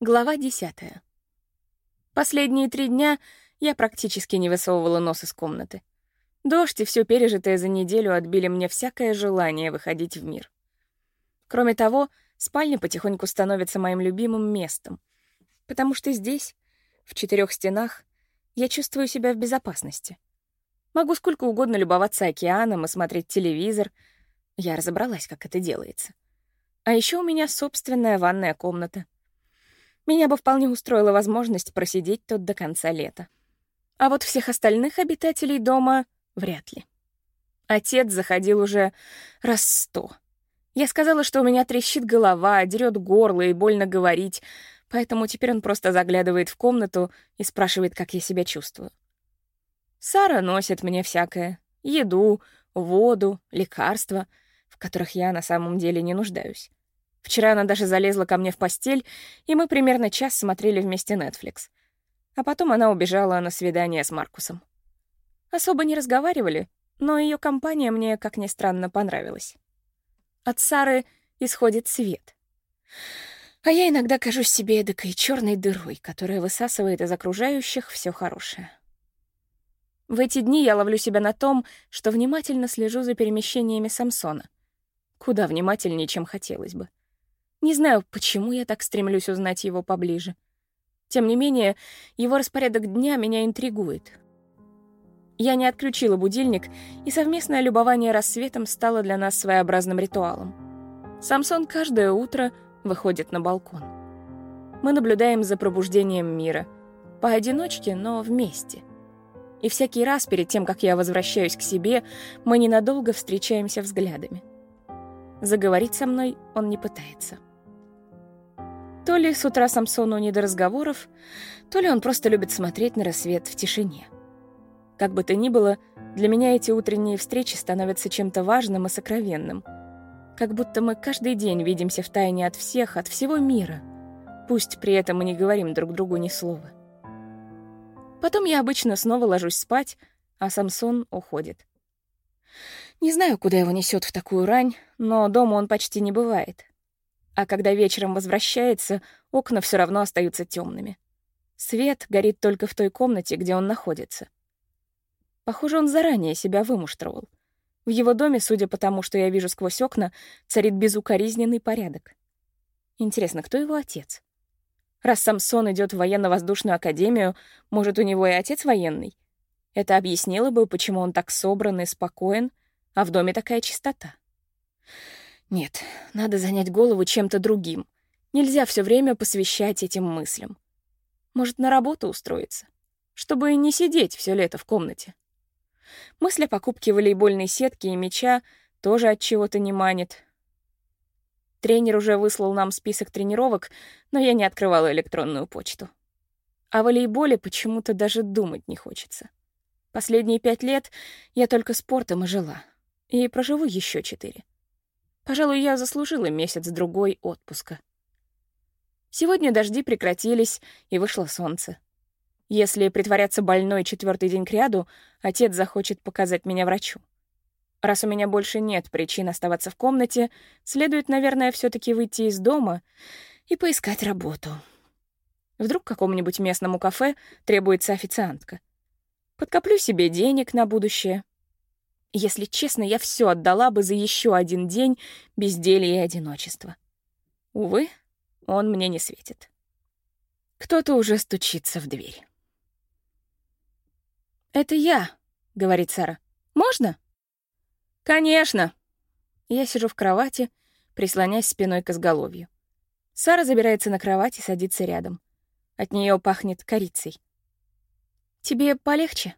Глава десятая. Последние три дня я практически не высовывала нос из комнаты. Дождь и все пережитое за неделю отбили мне всякое желание выходить в мир. Кроме того, спальня потихоньку становится моим любимым местом, потому что здесь, в четырех стенах, я чувствую себя в безопасности. Могу сколько угодно любоваться океаном и смотреть телевизор. Я разобралась, как это делается. А еще у меня собственная ванная комната — меня бы вполне устроила возможность просидеть тут до конца лета. А вот всех остальных обитателей дома вряд ли. Отец заходил уже раз сто. Я сказала, что у меня трещит голова, дерет горло и больно говорить, поэтому теперь он просто заглядывает в комнату и спрашивает, как я себя чувствую. Сара носит мне всякое — еду, воду, лекарства, в которых я на самом деле не нуждаюсь. Вчера она даже залезла ко мне в постель, и мы примерно час смотрели вместе Netflix. А потом она убежала на свидание с Маркусом. Особо не разговаривали, но ее компания мне, как ни странно, понравилась. От Сары исходит свет. А я иногда кажусь себе эдакой черной дырой, которая высасывает из окружающих все хорошее. В эти дни я ловлю себя на том, что внимательно слежу за перемещениями Самсона. Куда внимательнее, чем хотелось бы. Не знаю, почему я так стремлюсь узнать его поближе. Тем не менее, его распорядок дня меня интригует. Я не отключила будильник, и совместное любование рассветом стало для нас своеобразным ритуалом. Самсон каждое утро выходит на балкон. Мы наблюдаем за пробуждением мира. Поодиночке, но вместе. И всякий раз перед тем, как я возвращаюсь к себе, мы ненадолго встречаемся взглядами. Заговорить со мной он не пытается. То ли с утра Самсону не до разговоров, то ли он просто любит смотреть на рассвет в тишине. Как бы то ни было, для меня эти утренние встречи становятся чем-то важным и сокровенным. Как будто мы каждый день видимся в тайне от всех, от всего мира. Пусть при этом мы не говорим друг другу ни слова. Потом я обычно снова ложусь спать, а Самсон уходит. Не знаю, куда его несет в такую рань, но дома он почти не бывает а когда вечером возвращается, окна все равно остаются темными. Свет горит только в той комнате, где он находится. Похоже, он заранее себя вымуштровал. В его доме, судя по тому, что я вижу сквозь окна, царит безукоризненный порядок. Интересно, кто его отец? Раз Самсон идет в военно-воздушную академию, может, у него и отец военный? Это объяснило бы, почему он так собран и спокоен, а в доме такая чистота. Нет, надо занять голову чем-то другим. Нельзя все время посвящать этим мыслям. Может, на работу устроиться? Чтобы не сидеть все лето в комнате. Мысль о покупке волейбольной сетки и мяча тоже от чего-то не манит. Тренер уже выслал нам список тренировок, но я не открывала электронную почту. О волейболе почему-то даже думать не хочется. Последние пять лет я только спортом и жила. И проживу еще четыре. Пожалуй, я заслужила месяц-другой отпуска. Сегодня дожди прекратились, и вышло солнце. Если притворяться больной четвертый день кряду, отец захочет показать меня врачу. Раз у меня больше нет причин оставаться в комнате, следует, наверное, все таки выйти из дома и поискать работу. Вдруг какому-нибудь местному кафе требуется официантка. Подкоплю себе денег на будущее — если честно, я все отдала бы за еще один день безделья и одиночества. Увы, он мне не светит. Кто-то уже стучится в дверь. «Это я», — говорит Сара. «Можно?» «Конечно». Я сижу в кровати, прислонясь спиной к изголовью. Сара забирается на кровать и садится рядом. От нее пахнет корицей. «Тебе полегче?»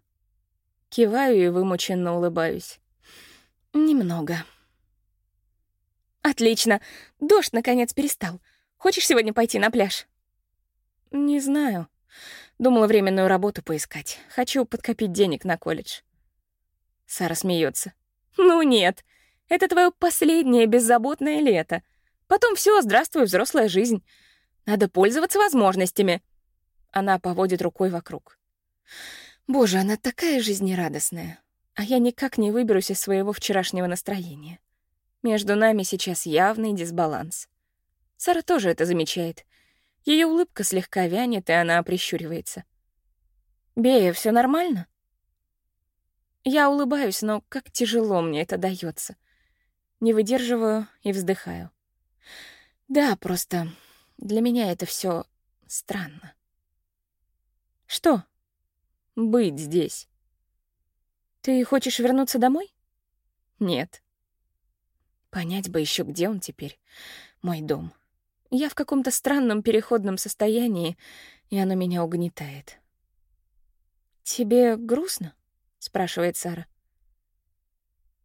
Киваю и вымученно улыбаюсь. Немного. Отлично. Дождь наконец перестал. Хочешь сегодня пойти на пляж? Не знаю. Думала временную работу поискать. Хочу подкопить денег на колледж. Сара смеется. Ну нет. Это твое последнее беззаботное лето. Потом все, здравствуй, взрослая жизнь. Надо пользоваться возможностями. Она поводит рукой вокруг. Боже, она такая жизнерадостная. А я никак не выберусь из своего вчерашнего настроения. Между нами сейчас явный дисбаланс. Сара тоже это замечает. Ее улыбка слегка вянет, и она прищуривается. «Бея, все нормально?» Я улыбаюсь, но как тяжело мне это дается. Не выдерживаю и вздыхаю. Да, просто для меня это все странно. Что? Быть здесь. Ты хочешь вернуться домой? Нет. Понять бы еще, где он теперь. Мой дом. Я в каком-то странном переходном состоянии, и оно меня угнетает. «Тебе грустно?» — спрашивает Сара.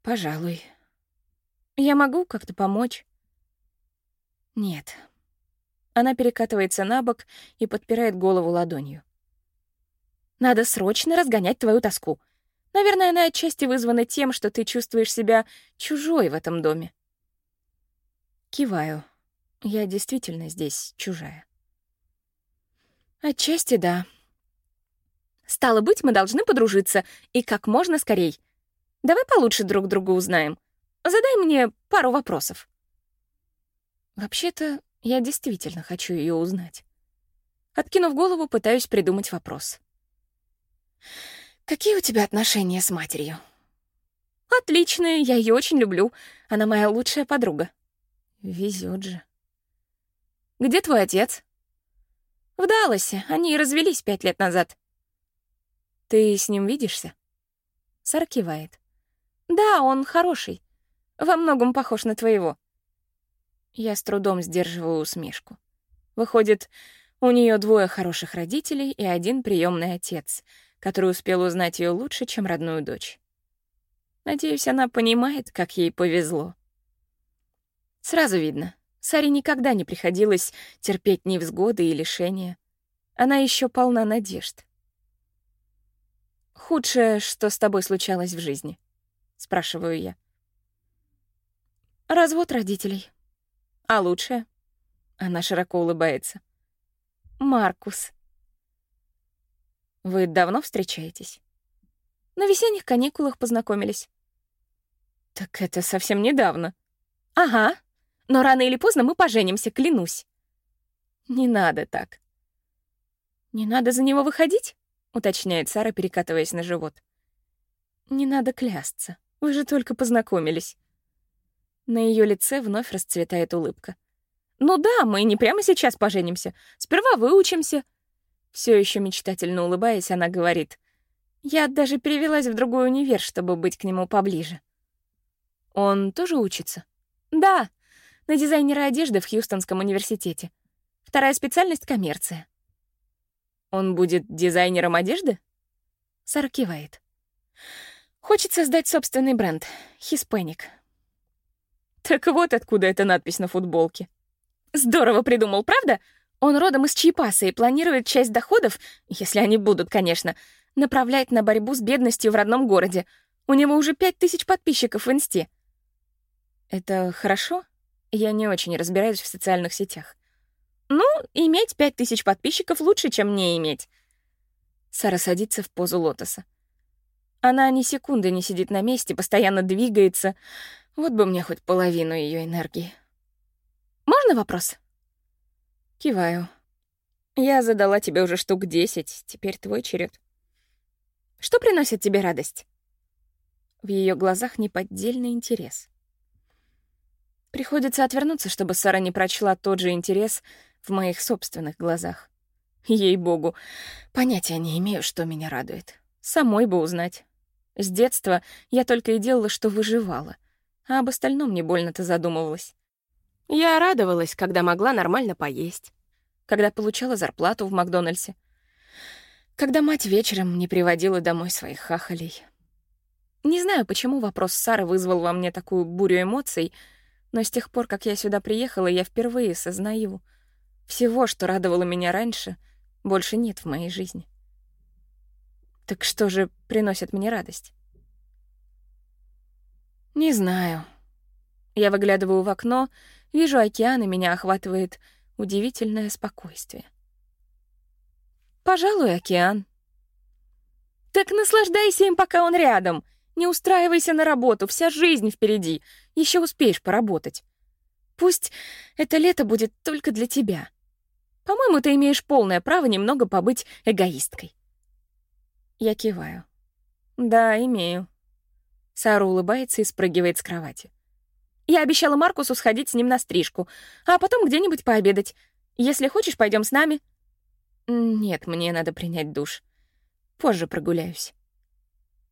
«Пожалуй. Я могу как-то помочь?» «Нет». Она перекатывается на бок и подпирает голову ладонью. «Надо срочно разгонять твою тоску. Наверное, она отчасти вызвана тем, что ты чувствуешь себя чужой в этом доме». Киваю. Я действительно здесь чужая. Отчасти да. Стало быть, мы должны подружиться, и как можно скорей. Давай получше друг друга узнаем. Задай мне пару вопросов. Вообще-то, я действительно хочу ее узнать. Откинув голову, пытаюсь придумать вопрос. «Какие у тебя отношения с матерью?» «Отличные, я ее очень люблю. Она моя лучшая подруга». Везет же. «Где твой отец?» «В Далласе. Они развелись пять лет назад». «Ты с ним видишься?» Сара кивает. «Да, он хороший. Во многом похож на твоего». Я с трудом сдерживаю усмешку. Выходит, у нее двое хороших родителей и один приемный отец, который успел узнать ее лучше, чем родную дочь. Надеюсь, она понимает, как ей повезло. Сразу видно, Саре никогда не приходилось терпеть невзгоды и лишения. Она еще полна надежд. «Худшее, что с тобой случалось в жизни?» — спрашиваю я. «Развод родителей. А лучшее?» Она широко улыбается. «Маркус». «Вы давно встречаетесь?» «На весенних каникулах познакомились». «Так это совсем недавно». «Ага. Но рано или поздно мы поженимся, клянусь». «Не надо так». «Не надо за него выходить?» — уточняет Сара, перекатываясь на живот. «Не надо клясться. Вы же только познакомились». На ее лице вновь расцветает улыбка. «Ну да, мы не прямо сейчас поженимся. Сперва выучимся». Все еще мечтательно улыбаясь, она говорит. «Я даже перевелась в другой универ, чтобы быть к нему поближе». «Он тоже учится?» «Да, на дизайнера одежды в Хьюстонском университете. Вторая специальность — коммерция». Он будет дизайнером одежды? Сара кивает. Хочет создать собственный бренд. Хиспэник. Так вот откуда эта надпись на футболке. Здорово придумал, правда? Он родом из Чайпаса и планирует часть доходов, если они будут, конечно, направлять на борьбу с бедностью в родном городе. У него уже пять тысяч подписчиков в Инсте. Это хорошо? Я не очень разбираюсь в социальных сетях. Ну, иметь пять тысяч подписчиков лучше, чем не иметь. Сара садится в позу лотоса. Она ни секунды не сидит на месте, постоянно двигается. Вот бы мне хоть половину ее энергии. Можно вопрос? Киваю. Я задала тебе уже штук десять, теперь твой черед. Что приносит тебе радость? В ее глазах неподдельный интерес. Приходится отвернуться, чтобы Сара не прочла тот же интерес, в моих собственных глазах. Ей-богу, понятия не имею, что меня радует. Самой бы узнать. С детства я только и делала, что выживала, а об остальном не больно-то задумывалась. Я радовалась, когда могла нормально поесть, когда получала зарплату в Макдональдсе, когда мать вечером не приводила домой своих хахалей. Не знаю, почему вопрос Сары вызвал во мне такую бурю эмоций, но с тех пор, как я сюда приехала, я впервые сознаю — всего, что радовало меня раньше, больше нет в моей жизни. Так что же приносит мне радость? Не знаю. Я выглядываю в окно, вижу океан, и меня охватывает удивительное спокойствие. Пожалуй, океан. Так наслаждайся им, пока он рядом. Не устраивайся на работу, вся жизнь впереди. Еще успеешь поработать. Пусть это лето будет только для тебя. По-моему, ты имеешь полное право немного побыть эгоисткой. Я киваю. Да, имею. Сара улыбается и спрыгивает с кровати. Я обещала Маркусу сходить с ним на стрижку, а потом где-нибудь пообедать. Если хочешь, пойдем с нами. Нет, мне надо принять душ. Позже прогуляюсь.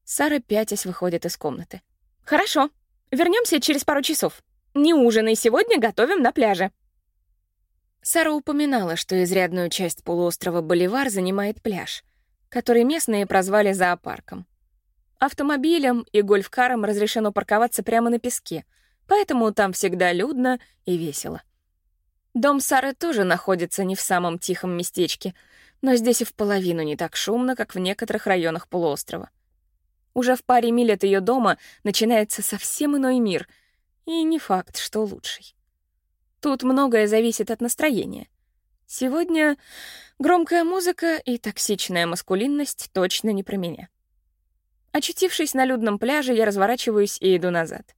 Сара пятясь выходит из комнаты. Хорошо. Вернемся через пару часов. Не ужинай, сегодня готовим на пляже. Сара упоминала, что изрядную часть полуострова Боливар занимает пляж, который местные прозвали зоопарком. Автомобилям и гольфкарам разрешено парковаться прямо на песке, поэтому там всегда людно и весело. Дом Сары тоже находится не в самом тихом местечке, но здесь и в половину не так шумно, как в некоторых районах полуострова. Уже в паре миль от ее дома начинается совсем иной мир, и не факт, что лучший. Тут многое зависит от настроения. Сегодня громкая музыка и токсичная маскулинность точно не про меня. Очутившись на людном пляже, я разворачиваюсь и иду назад.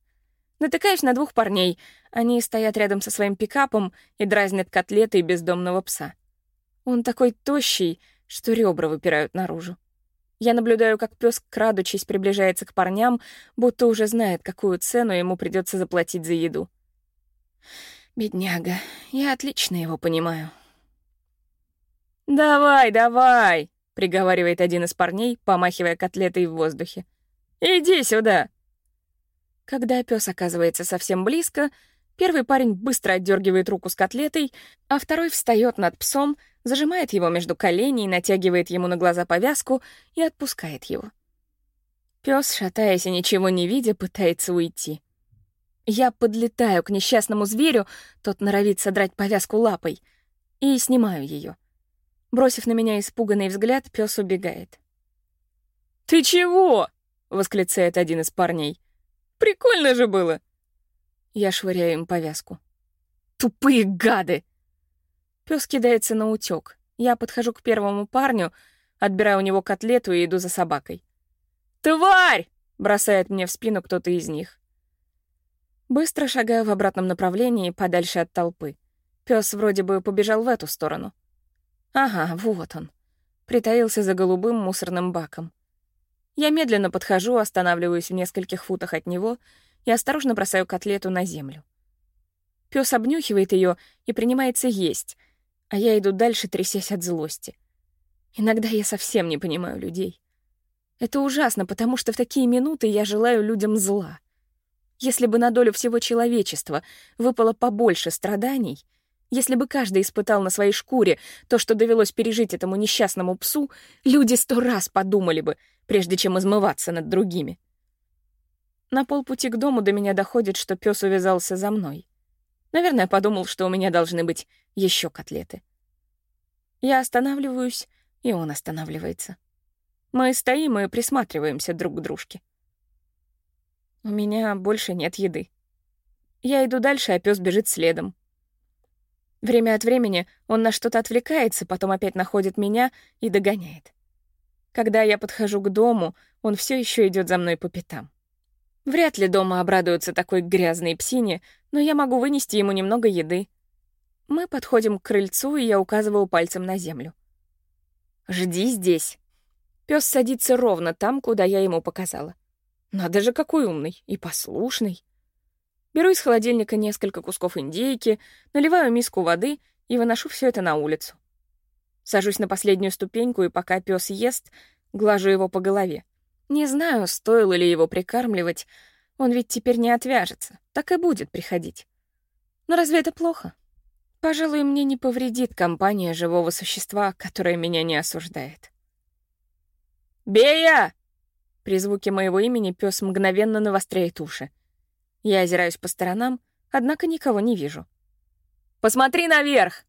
Натыкаюсь на двух парней. Они стоят рядом со своим пикапом и дразнят котлетой бездомного пса. Он такой тощий, что ребра выпирают наружу. Я наблюдаю, как пес, крадучись, приближается к парням, будто уже знает, какую цену ему придется заплатить за еду. Бедняга, я отлично его понимаю. «Давай, давай!» — приговаривает один из парней, помахивая котлетой в воздухе. «Иди сюда!» Когда пес оказывается совсем близко, первый парень быстро отдергивает руку с котлетой, а второй встает над псом, зажимает его между коленей, натягивает ему на глаза повязку и отпускает его. Пес, шатаясь и ничего не видя, пытается уйти. Я подлетаю к несчастному зверю, тот норовит содрать повязку лапой, и снимаю ее. Бросив на меня испуганный взгляд, пес убегает. «Ты чего?» — восклицает один из парней. «Прикольно же было!» Я швыряю им повязку. «Тупые гады!» Пес кидается на утёк. Я подхожу к первому парню, отбираю у него котлету и иду за собакой. «Тварь!» — бросает мне в спину кто-то из них. Быстро шагаю в обратном направлении, подальше от толпы. Пес вроде бы побежал в эту сторону. Ага, вот он. Притаился за голубым мусорным баком. Я медленно подхожу, останавливаюсь в нескольких футах от него и осторожно бросаю котлету на землю. Пес обнюхивает ее и принимается есть, а я иду дальше, трясясь от злости. Иногда я совсем не понимаю людей. Это ужасно, потому что в такие минуты я желаю людям зла. Если бы на долю всего человечества выпало побольше страданий, если бы каждый испытал на своей шкуре то, что довелось пережить этому несчастному псу, люди сто раз подумали бы, прежде чем измываться над другими. На полпути к дому до меня доходит, что пес увязался за мной. Наверное, подумал, что у меня должны быть еще котлеты. Я останавливаюсь, и он останавливается. Мы стоим и присматриваемся друг к дружке. У меня больше нет еды. Я иду дальше, а пес бежит следом. Время от времени он на что-то отвлекается, потом опять находит меня и догоняет. Когда я подхожу к дому, он все еще идет за мной по пятам. Вряд ли дома обрадуются такой грязной псине, но я могу вынести ему немного еды. Мы подходим к крыльцу, и я указываю пальцем на землю. «Жди здесь». Пес садится ровно там, куда я ему показала. Надо же, какой умный и послушный. Беру из холодильника несколько кусков индейки, наливаю миску воды и выношу все это на улицу. Сажусь на последнюю ступеньку, и пока пес ест, глажу его по голове. Не знаю, стоило ли его прикармливать, он ведь теперь не отвяжется, так и будет приходить. Но разве это плохо? Пожалуй, мне не повредит компания живого существа, которое меня не осуждает. «Бея!» При звуке моего имени пес мгновенно навостряет уши. Я озираюсь по сторонам, однако никого не вижу. «Посмотри наверх!»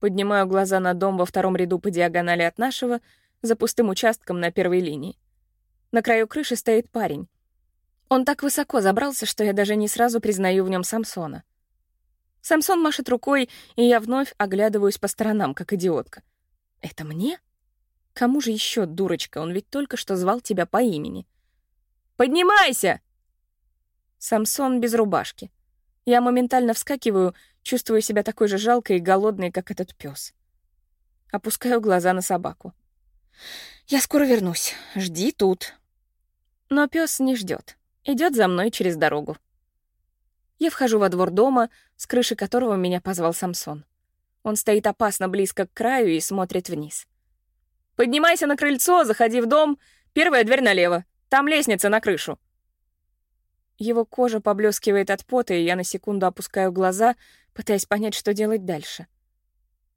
Поднимаю глаза на дом во втором ряду по диагонали от нашего, за пустым участком на первой линии. На краю крыши стоит парень. Он так высоко забрался, что я даже не сразу признаю в нем Самсона. Самсон машет рукой, и я вновь оглядываюсь по сторонам, как идиотка. «Это мне?» Кому же еще, дурочка, он ведь только что звал тебя по имени. «Поднимайся!» Самсон без рубашки. Я моментально вскакиваю, чувствую себя такой же жалкой и голодной, как этот пес. Опускаю глаза на собаку. «Я скоро вернусь. Жди тут». Но пес не ждет. Идет за мной через дорогу. Я вхожу во двор дома, с крыши которого меня позвал Самсон. Он стоит опасно близко к краю и смотрит вниз. «Поднимайся на крыльцо, заходи в дом. Первая дверь налево. Там лестница на крышу». Его кожа поблескивает от пота, и я на секунду опускаю глаза, пытаясь понять, что делать дальше.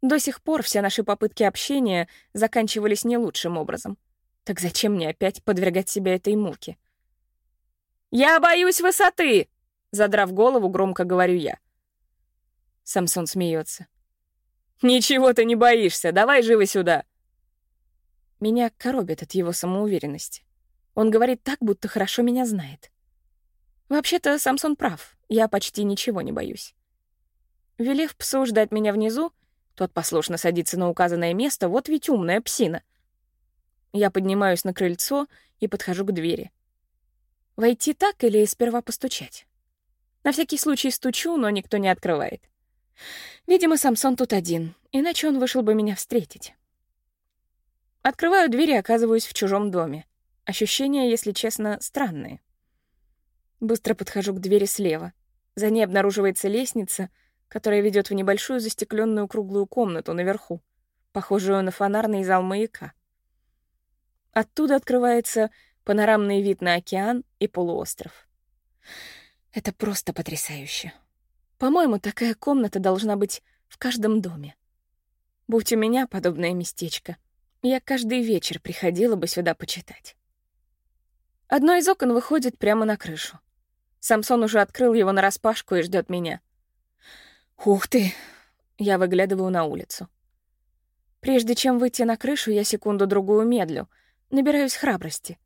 До сих пор все наши попытки общения заканчивались не лучшим образом. Так зачем мне опять подвергать себя этой муке? «Я боюсь высоты!» Задрав голову, громко говорю я. Самсон смеется. «Ничего ты не боишься, давай живо сюда!» Меня коробит от его самоуверенности. Он говорит так, будто хорошо меня знает. Вообще-то Самсон прав, я почти ничего не боюсь. Велев псу ждать меня внизу, тот послушно садится на указанное место, вот ведь умная псина. Я поднимаюсь на крыльцо и подхожу к двери. Войти так или сперва постучать? На всякий случай стучу, но никто не открывает. Видимо, Самсон тут один, иначе он вышел бы меня встретить. Открываю дверь и оказываюсь в чужом доме. Ощущения, если честно, странные. Быстро подхожу к двери слева. За ней обнаруживается лестница — которая ведет в небольшую застекленную круглую комнату наверху, похожую на фонарный зал маяка. Оттуда открывается панорамный вид на океан и полуостров. Это просто потрясающе. По-моему, такая комната должна быть в каждом доме. Будь у меня подобное местечко, я каждый вечер приходила бы сюда почитать. Одно из окон выходит прямо на крышу. Самсон уже открыл его нараспашку и ждет меня — Ух ты! Я выглядываю на улицу. Прежде чем выйти на крышу, я секунду-другую медлю, набираюсь храбрости.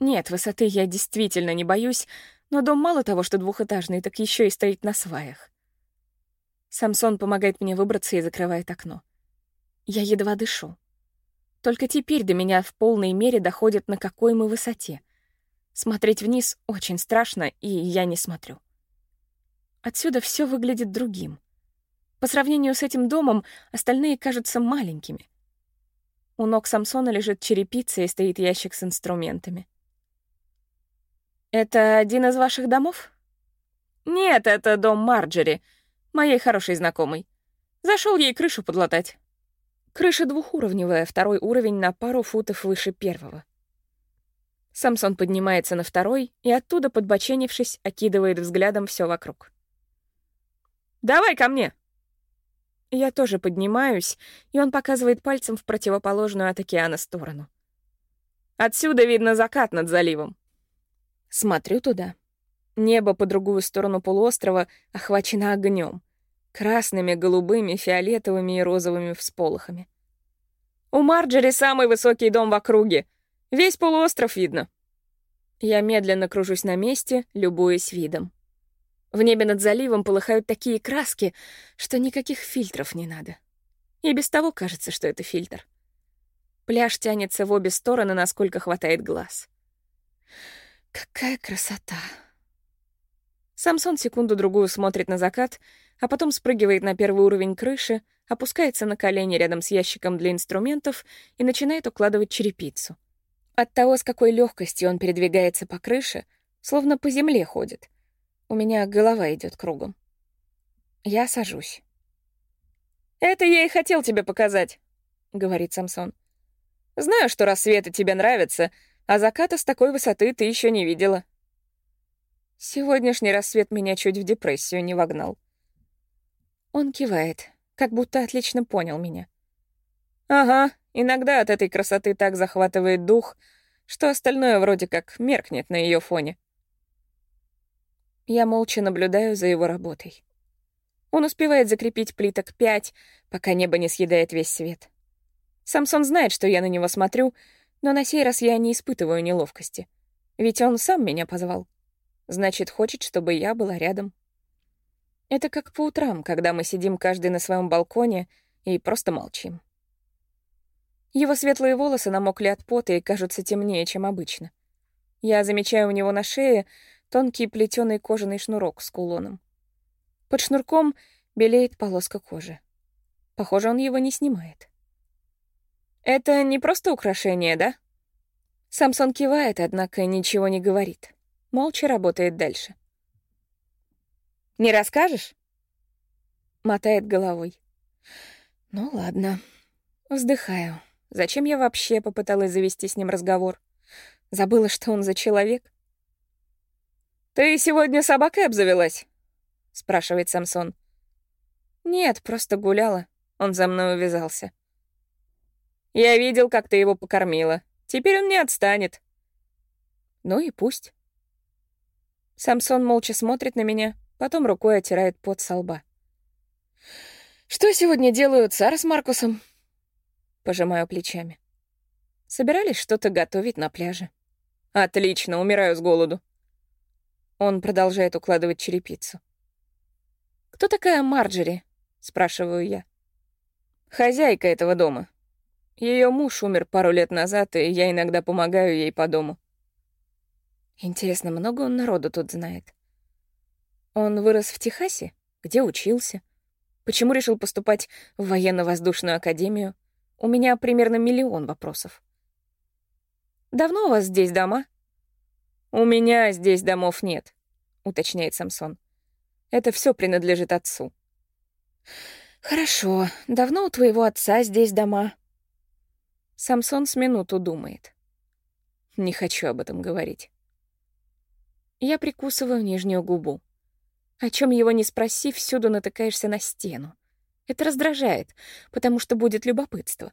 Нет, высоты я действительно не боюсь, но дом мало того, что двухэтажный, так еще и стоит на сваях. Самсон помогает мне выбраться и закрывает окно. Я едва дышу. Только теперь до меня в полной мере доходит, на какой мы высоте. Смотреть вниз очень страшно, и я не смотрю. Отсюда все выглядит другим. По сравнению с этим домом остальные кажутся маленькими. У ног Самсона лежит черепица и стоит ящик с инструментами. «Это один из ваших домов?» «Нет, это дом Марджери, моей хорошей знакомой. Зашел ей крышу подлатать». Крыша двухуровневая, второй уровень на пару футов выше первого. Самсон поднимается на второй и оттуда, подбоченившись, окидывает взглядом все вокруг. Давай ко мне!» Я тоже поднимаюсь, и он показывает пальцем в противоположную от океана сторону. Отсюда видно закат над заливом. Смотрю туда. Небо по другую сторону полуострова охвачено огнем, красными, голубыми, фиолетовыми и розовыми всполохами. У Марджери самый высокий дом в округе. Весь полуостров видно. Я медленно кружусь на месте, любуясь видом. В небе над заливом полыхают такие краски, что никаких фильтров не надо. И без того кажется, что это фильтр. Пляж тянется в обе стороны, насколько хватает глаз. Какая красота! Самсон секунду-другую смотрит на закат, а потом спрыгивает на первый уровень крыши, опускается на колени рядом с ящиком для инструментов и начинает укладывать черепицу. От того, с какой легкостью он передвигается по крыше, словно по земле ходит — у меня голова идет кругом. Я сажусь. «Это я и хотел тебе показать», — говорит Самсон. «Знаю, что рассветы тебе нравятся, а заката с такой высоты ты еще не видела». Сегодняшний рассвет меня чуть в депрессию не вогнал. Он кивает, как будто отлично понял меня. «Ага, иногда от этой красоты так захватывает дух, что остальное вроде как меркнет на ее фоне». Я молча наблюдаю за его работой. Он успевает закрепить плиток пять, пока небо не съедает весь свет. Самсон знает, что я на него смотрю, но на сей раз я не испытываю неловкости. Ведь он сам меня позвал. Значит, хочет, чтобы я была рядом. Это как по утрам, когда мы сидим каждый на своем балконе и просто молчим. Его светлые волосы намокли от пота и кажутся темнее, чем обычно. Я замечаю у него на шее тонкий плетеный кожаный шнурок с кулоном. Под шнурком Белеет полоска кожи. Похоже, он его не снимает. «Это не просто украшение, да?» Самсон кивает, однако ничего не говорит. Молча работает дальше. «Не расскажешь?» Мотает головой. «Ну ладно». Вздыхаю. Зачем я вообще попыталась завести с ним разговор? Забыла, что он за человек? «Ты сегодня собакой обзавелась?» — спрашивает Самсон. «Нет, просто гуляла. Он за мной увязался». «Я видел, как ты его покормила. Теперь он не отстанет». «Ну и пусть». Самсон молча смотрит на меня, потом рукой оттирает пот со лба. «Что сегодня делают Сара с Маркусом?» Пожимаю плечами. Собирались что-то готовить на пляже. «Отлично, умираю с голоду». Он продолжает укладывать черепицу. «Кто такая Марджери?» — спрашиваю я. «Хозяйка этого дома. Ее муж умер пару лет назад, и я иногда помогаю ей по дому». Интересно, много он народу тут знает? Он вырос в Техасе? Где учился? Почему решил поступать в военно-воздушную академию? У меня примерно миллион вопросов. «Давно у вас здесь дома?» «У меня здесь домов нет», — уточняет Самсон. «Это все принадлежит отцу». «Хорошо. Давно у твоего отца здесь дома?» Самсон с минуту думает. «Не хочу об этом говорить». Я прикусываю нижнюю губу. О чем его не спроси, всюду натыкаешься на стену. Это раздражает, потому что будет любопытство.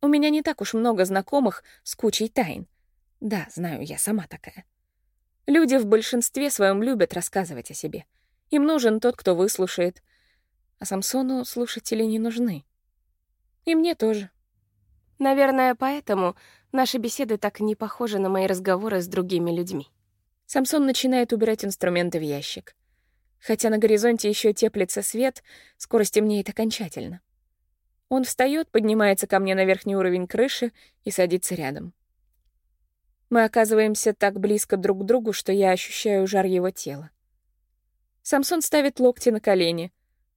У меня не так уж много знакомых с кучей тайн. Да, знаю, я сама такая. Люди в большинстве своем любят рассказывать о себе. Им нужен тот, кто выслушает. А Самсону слушатели не нужны. И мне тоже. Наверное, поэтому наши беседы так не похожи на мои разговоры с другими людьми. Самсон начинает убирать инструменты в ящик. Хотя на горизонте еще теплится свет, скоро стемнеет окончательно. Он встает, поднимается ко мне на верхний уровень крыши и садится рядом. Мы оказываемся так близко друг к другу, что я ощущаю жар его тела. Самсон ставит локти на колени.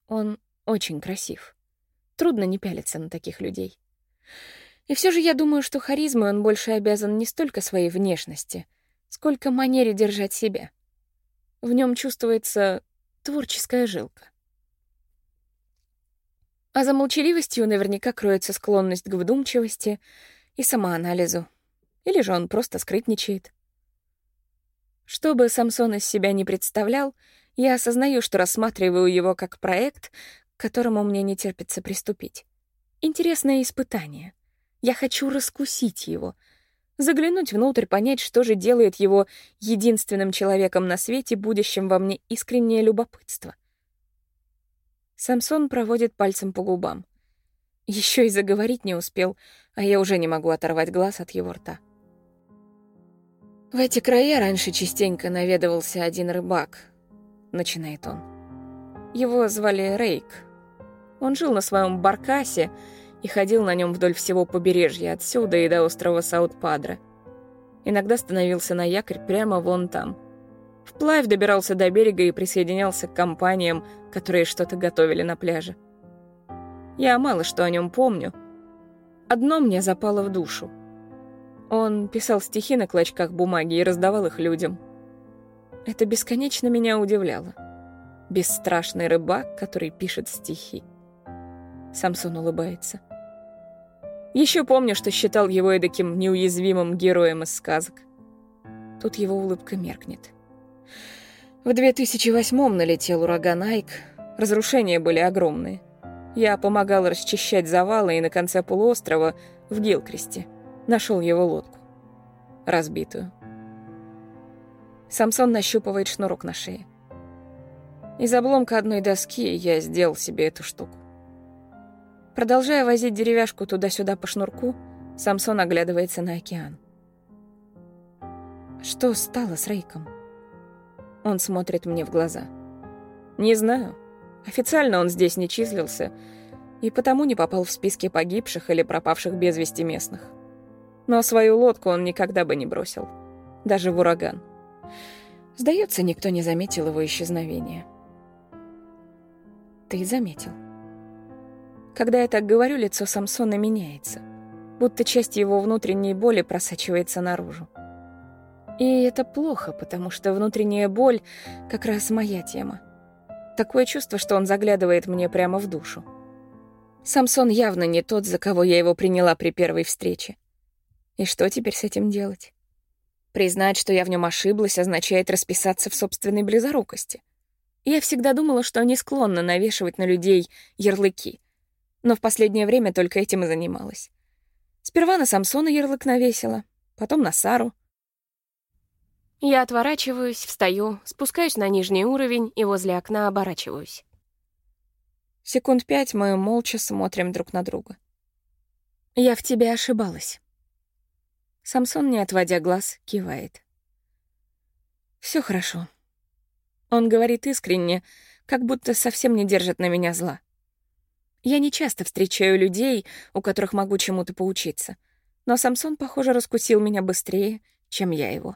Он очень красив. Трудно не пялиться на таких людей. И все же я думаю, что харизмой он больше обязан не столько своей внешности, сколько манере держать себя. В нем чувствуется творческая жилка. А за молчаливостью наверняка кроется склонность к вдумчивости и самоанализу, или же он просто скрытничает. Что бы Самсон из себя не представлял, я осознаю, что рассматриваю его как проект, к которому мне не терпится приступить. Интересное испытание. Я хочу раскусить его, заглянуть внутрь, понять, что же делает его единственным человеком на свете, будущим во мне искреннее любопытство. Самсон проводит пальцем по губам. Еще и заговорить не успел, а я уже не могу оторвать глаз от его рта. «В эти края раньше частенько наведывался один рыбак», — начинает он. Его звали Рейк. Он жил на своем баркасе и ходил на нем вдоль всего побережья, отсюда и до острова Саут-Падре. Иногда становился на якорь прямо вон там. Вплавь добирался до берега и присоединялся к компаниям, которые что-то готовили на пляже. Я мало что о нем помню. Одно мне запало в душу — он писал стихи на клочках бумаги и раздавал их людям. Это бесконечно меня удивляло. Бесстрашный рыбак, который пишет стихи. Самсон улыбается. Еще помню, что считал его эдаким неуязвимым героем из сказок. Тут его улыбка меркнет. В 2008-м налетел ураган Айк. Разрушения были огромные. Я помогал расчищать завалы и на конце полуострова в Гилкресте — Нашел его лодку. Разбитую. Самсон нащупывает шнурок на шее. Из обломка одной доски я сделал себе эту штуку. Продолжая возить деревяшку туда-сюда по шнурку, Самсон оглядывается на океан. Что стало с Рейком? Он смотрит мне в глаза. Не знаю. Официально он здесь не числился, и потому не попал в списки погибших или пропавших без вести местных. Но свою лодку он никогда бы не бросил. Даже в ураган. Сдается, никто не заметил его исчезновения. Ты заметил. Когда я так говорю, лицо Самсона меняется, будто часть его внутренней боли просачивается наружу. И это плохо, потому что внутренняя боль — как раз моя тема. Такое чувство, что он заглядывает мне прямо в душу. Самсон явно не тот, за кого я его приняла при первой встрече. И что теперь с этим делать? Признать, что я в нем ошиблась, означает расписаться в собственной близорукости. Я всегда думала, что не склонна навешивать на людей ярлыки. Но в последнее время только этим и занималась. Сперва на Самсона ярлык навесила, потом на Сару. Я отворачиваюсь, встаю, спускаюсь на нижний уровень и возле окна оборачиваюсь. Секунд пять мы молча смотрим друг на друга. «Я в тебе ошибалась». Самсон, не отводя глаз, кивает. Все хорошо». Он говорит искренне, как будто совсем не держит на меня зла. Я не часто встречаю людей, у которых могу чему-то поучиться, но Самсон, похоже, раскусил меня быстрее, чем я его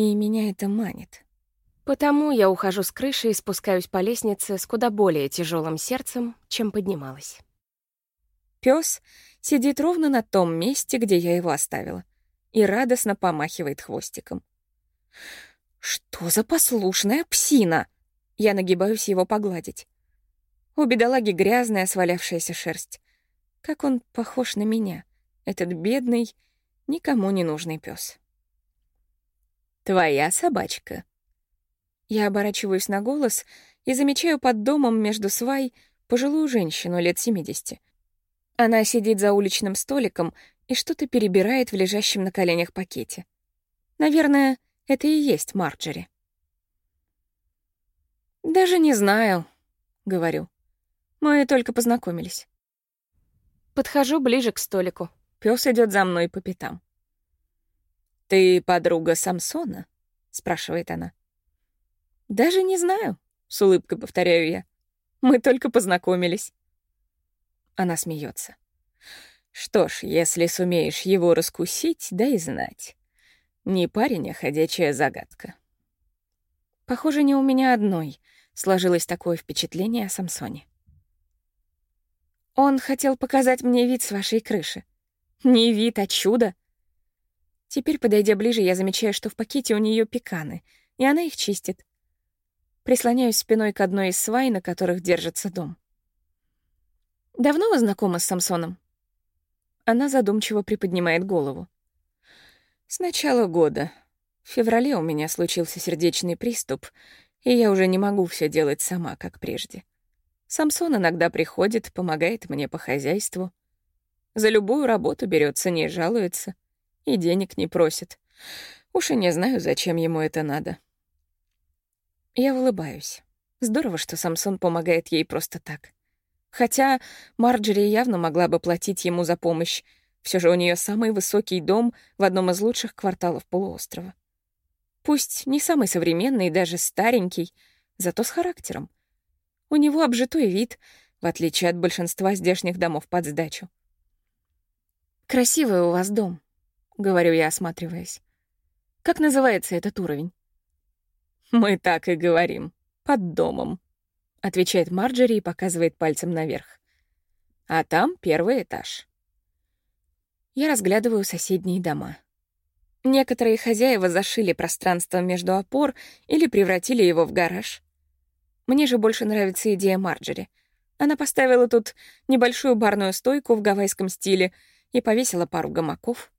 и меня это манит. Потому я ухожу с крыши и спускаюсь по лестнице с куда более тяжелым сердцем, чем поднималась. Пес сидит ровно на том месте, где я его оставила, и радостно помахивает хвостиком. «Что за послушная псина?» Я нагибаюсь его погладить. У бедолаги грязная свалявшаяся шерсть. Как он похож на меня, этот бедный, никому не нужный пес. «Твоя собачка». Я оборачиваюсь на голос и замечаю под домом между свай пожилую женщину лет 70. Она сидит за уличным столиком и что-то перебирает в лежащем на коленях пакете. Наверное, это и есть Марджери. «Даже не знаю», — говорю. Мы только познакомились. Подхожу ближе к столику. Пёс идёт за мной по пятам. «Ты подруга Самсона?» — спрашивает она. «Даже не знаю», — с улыбкой повторяю я. «Мы только познакомились». Она смеется. «Что ж, если сумеешь его раскусить, дай знать. Не парень, а ходячая загадка». Похоже, не у меня одной сложилось такое впечатление о Самсоне. Он хотел показать мне вид с вашей крыши. Не вид, а чудо. Теперь, подойдя ближе, я замечаю, что в пакете у нее пеканы, и она их чистит. Прислоняюсь спиной к одной из свай, на которых держится дом. «Давно вы знакомы с Самсоном?» Она задумчиво приподнимает голову. «С начала года. В феврале у меня случился сердечный приступ, и я уже не могу все делать сама, как прежде. Самсон иногда приходит, помогает мне по хозяйству. За любую работу берется, не жалуется и денег не просит. Уж и не знаю, зачем ему это надо. Я улыбаюсь. Здорово, что Самсон помогает ей просто так. Хотя Марджери явно могла бы платить ему за помощь. Все же у нее самый высокий дом в одном из лучших кварталов полуострова. Пусть не самый современный, даже старенький, зато с характером. У него обжитой вид, в отличие от большинства здешних домов под сдачу. «Красивый у вас дом», говорю я, осматриваясь. Как называется этот уровень? Мы так и говорим. Под домом, отвечает Марджери и показывает пальцем наверх. А там первый этаж. Я разглядываю соседние дома. Некоторые хозяева зашили пространство между опор или превратили его в гараж. Мне же больше нравится идея Марджери. Она поставила тут небольшую барную стойку в гавайском стиле и повесила пару гамаков.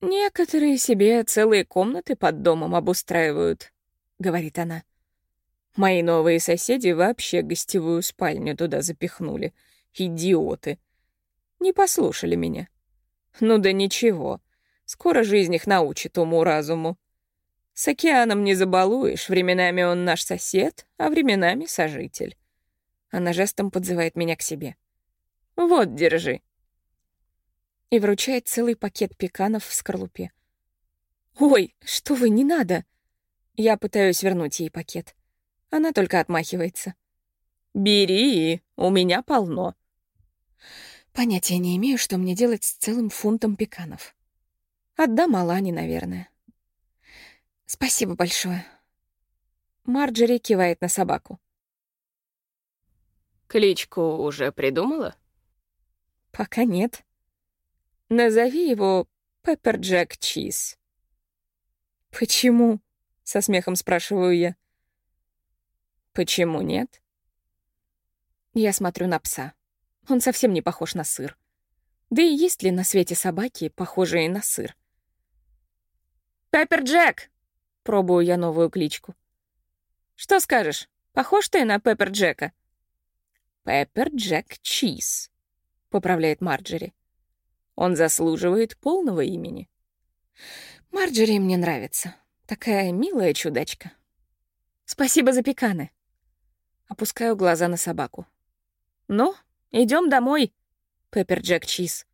«Некоторые себе целые комнаты под домом обустраивают», — говорит она. «Мои новые соседи вообще гостевую спальню туда запихнули. Идиоты. Не послушали меня. Ну да ничего. Скоро жизнь их научит уму-разуму. С океаном не забалуешь, временами он наш сосед, а временами сожитель». Она жестом подзывает меня к себе. «Вот, держи» и вручает целый пакет пеканов в скорлупе. «Ой, что вы, не надо!» Я пытаюсь вернуть ей пакет. Она только отмахивается. «Бери, у меня полно». Понятия не имею, что мне делать с целым фунтом пеканов. Отдам Алане, наверное. Спасибо большое. Марджери кивает на собаку. Кличку уже придумала? Пока нет. Назови его Пеппер Джек Чиз. Почему? Со смехом спрашиваю я. Почему нет? Я смотрю на пса. Он совсем не похож на сыр. Да и есть ли на свете собаки, похожие на сыр? «Пеппер Джек!» — пробую я новую кличку. «Что скажешь? Похож ты на Пеппер Джека?» «Пеппер Джек Чиз», — поправляет Марджери. «Он заслуживает полного имени». Марджери мне нравится. Такая милая чудачка. Спасибо за пеканы. Опускаю глаза на собаку. «Ну, идем домой», Пеппер Джек Чиз.